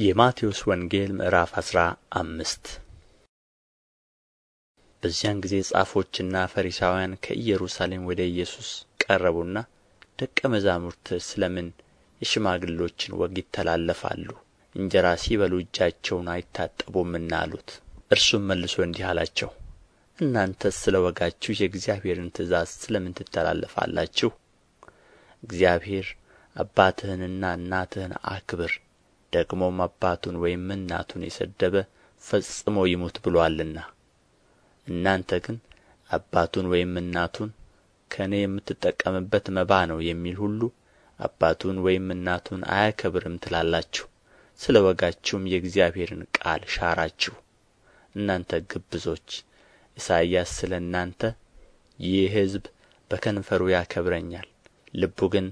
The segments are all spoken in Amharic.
የማቴዎስ ወንጌል ምዕራፍ አስራ አምስት። በዚያን ጊዜ ጻፎችና ፈሪሳውያን ከኢየሩሳሌም ወደ ኢየሱስ ቀረቡና ደቀ መዛሙርትህ ስለ ምን የሽማግሎችን ወግ ይተላለፋሉ? እንጀራ ሲበሉ እጃቸውን አይታጠቡምና አሉት። እርሱም መልሶ እንዲህ አላቸው እናንተስ ስለ ወጋችሁ የእግዚአብሔርን ትእዛዝ ስለ ምን ትተላለፋላችሁ? እግዚአብሔር አባትህንና እናትህን አክብር ደግሞም አባቱን ወይም እናቱን የሰደበ ፈጽሞ ይሙት ብሎአልና። እናንተ ግን አባቱን ወይም እናቱን ከእኔ የምትጠቀምበት መባ ነው የሚል ሁሉ አባቱን ወይም እናቱን አያከብርም ትላላችሁ። ስለ ወጋችሁም የእግዚአብሔርን ቃል ሻራችሁ። እናንተ ግብዞች ኢሳይያስ ስለ እናንተ ይህ ሕዝብ በከንፈሩ ያከብረኛል ልቡ ግን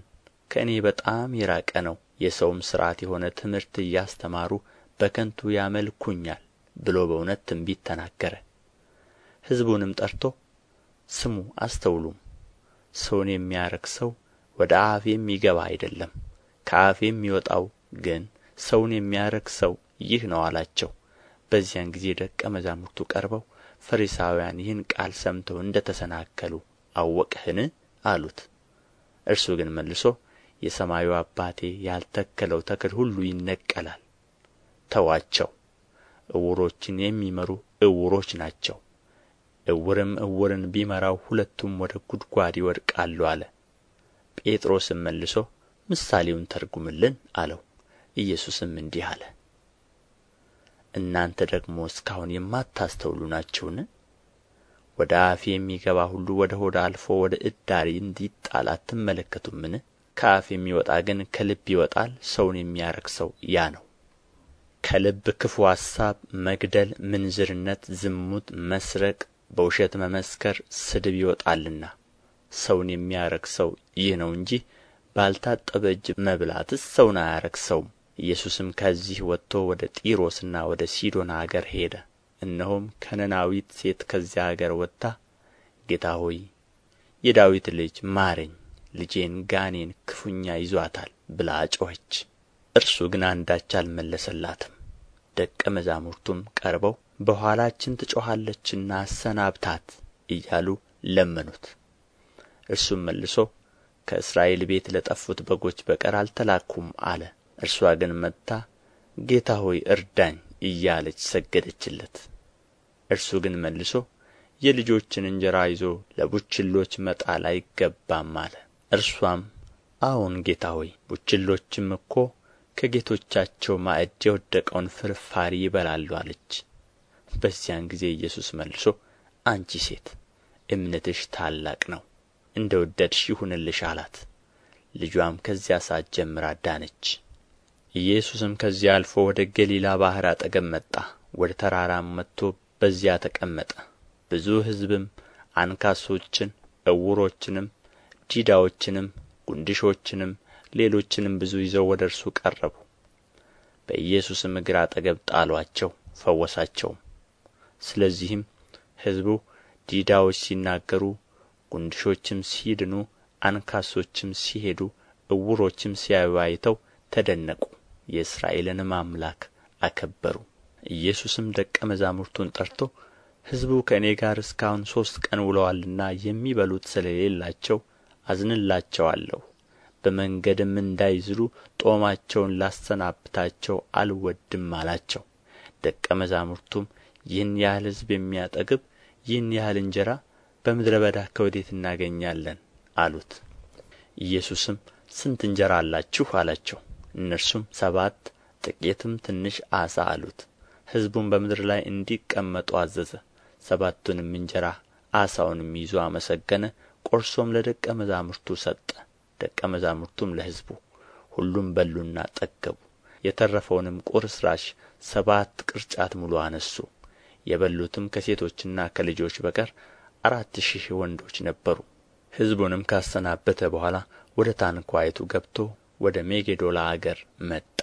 ከእኔ በጣም የራቀ ነው የሰውም ሥርዓት የሆነ ትምህርት እያስተማሩ በከንቱ ያመልኩኛል ብሎ በእውነት ትንቢት ተናገረ። ሕዝቡንም ጠርቶ ስሙ አስተውሉም። ሰውን የሚያረክሰው ወደ አፍ የሚገባ አይደለም። ከአፍ የሚወጣው ግን ሰውን የሚያረክሰው ይህ ነው አላቸው። በዚያን ጊዜ ደቀ መዛሙርቱ ቀርበው ፈሪሳውያን ይህን ቃል ሰምተው እንደ ተሰናከሉ አወቅህን? አሉት። እርሱ ግን መልሶ የሰማዩ አባቴ ያልተከለው ተክል ሁሉ ይነቀላል። ተዋቸው ዕውሮችን የሚመሩ ዕውሮች ናቸው። ዕውርም ዕውርን ቢመራው ሁለቱም ወደ ጉድጓድ ይወድቃሉ አለ። ጴጥሮስም መልሶ ምሳሌውን ተርጉምልን አለው። ኢየሱስም እንዲህ አለ እናንተ ደግሞ እስካሁን የማታስተውሉ ናችሁን? ወደ አፍ የሚገባ ሁሉ ወደ ሆድ አልፎ ወደ እዳሪ እንዲጣል አትመለከቱምን ከአፍ የሚወጣ ግን ከልብ ይወጣል። ሰውን የሚያረክሰው ያ ነው። ከልብ ክፉ ሐሳብ መግደል ምንዝርነት ዝሙት መስረቅ በውሸት መመስከር ስድብ ይወጣልና ሰውን የሚያረክሰው ይህ ነው እንጂ ባልታጠበ እጅ መብላትስ ሰውን አያረክሰውም። ኢየሱስም ከዚህ ወጥቶ ወደ ጢሮስና ወደ ሲዶና አገር ሄደ። እነሆም ከነናዊት ሴት ከዚያ አገር ወጥታ ጌታ ሆይ የዳዊት ልጅ ማረኝ ልጄን ጋኔን ክፉኛ ይዞአታል ብላ ጮኸች። እርሱ ግን አንዳች አልመለሰላትም። ደቀ መዛሙርቱም ቀርበው በኋላችን ትጮኻለችና አሰናብታት እያሉ ለመኑት። እርሱም መልሶ ከእስራኤል ቤት ለጠፉት በጎች በቀር አልተላክሁም አለ። እርሷ ግን መጥታ ጌታ ሆይ እርዳኝ እያለች ሰገደችለት። እርሱ ግን መልሶ የልጆችን እንጀራ ይዞ ለቡችሎች መጣል አይገባም አለ እርስዋም አዎን ጌታ ሆይ ቡችሎችም እኮ ከጌቶቻቸው ማዕድ የወደቀውን ፍርፋሪ ይበላሉ አለች። በዚያን ጊዜ ኢየሱስ መልሶ አንቺ ሴት እምነትሽ ታላቅ ነው እንደ ወደድሽ ይሁንልሽ አላት። ልጇም ከዚያ ሰዓት ጀምራ ዳነች። ኢየሱስም ከዚያ አልፎ ወደ ገሊላ ባሕር አጠገብ መጣ ወደ ተራራም መጥቶ በዚያ ተቀመጠ። ብዙ ሕዝብም አንካሶችን ዕውሮችንም ዲዳዎችንም ጉንድሾችንም ሌሎችንም ብዙ ይዘው ወደ እርሱ ቀረቡ። በኢየሱስም እግር አጠገብ ጣሉአቸው ፈወሳቸውም። ስለዚህም ሕዝቡ ዲዳዎች ሲናገሩ ጉንድሾችም ሲድኑ አንካሶችም ሲሄዱ ዕውሮችም ሲያዩ አይተው ተደነቁ የእስራኤልንም አምላክ አከበሩ። ኢየሱስም ደቀ መዛሙርቱን ጠርቶ ሕዝቡ ከእኔ ጋር እስካሁን ሦስት ቀን ውለዋልና የሚበሉት ስለሌላቸው አዝንላቸዋለሁ። በመንገድም እንዳይዝሉ ጦማቸውን ላሰናብታቸው አልወድም አላቸው። ደቀ መዛሙርቱም ይህን ያህል ሕዝብ የሚያጠግብ ይህን ያህል እንጀራ በምድረ በዳ ከወዴት እናገኛለን? አሉት። ኢየሱስም ስንት እንጀራ አላችሁ? አላቸው። እነርሱም ሰባት ጥቂትም ትንሽ ዓሣ አሉት። ሕዝቡም በምድር ላይ እንዲቀመጡ አዘዘ። ሰባቱንም እንጀራ ዓሣውንም ይዞ አመሰገነ ቆርሶም ለደቀ መዛሙርቱ ሰጠ። ደቀ መዛሙርቱም ለሕዝቡ ሁሉም በሉና ጠገቡ። የተረፈውንም ቁርስራሽ ሰባት ቅርጫት ሙሉ አነሡ የበሉትም ከሴቶችና ከልጆች በቀር አራት ሺህ ወንዶች ነበሩ። ሕዝቡንም ካሰናበተ በኋላ ወደ ታንኳይቱ ገብቶ ወደ ሜጌዶላ አገር መጣ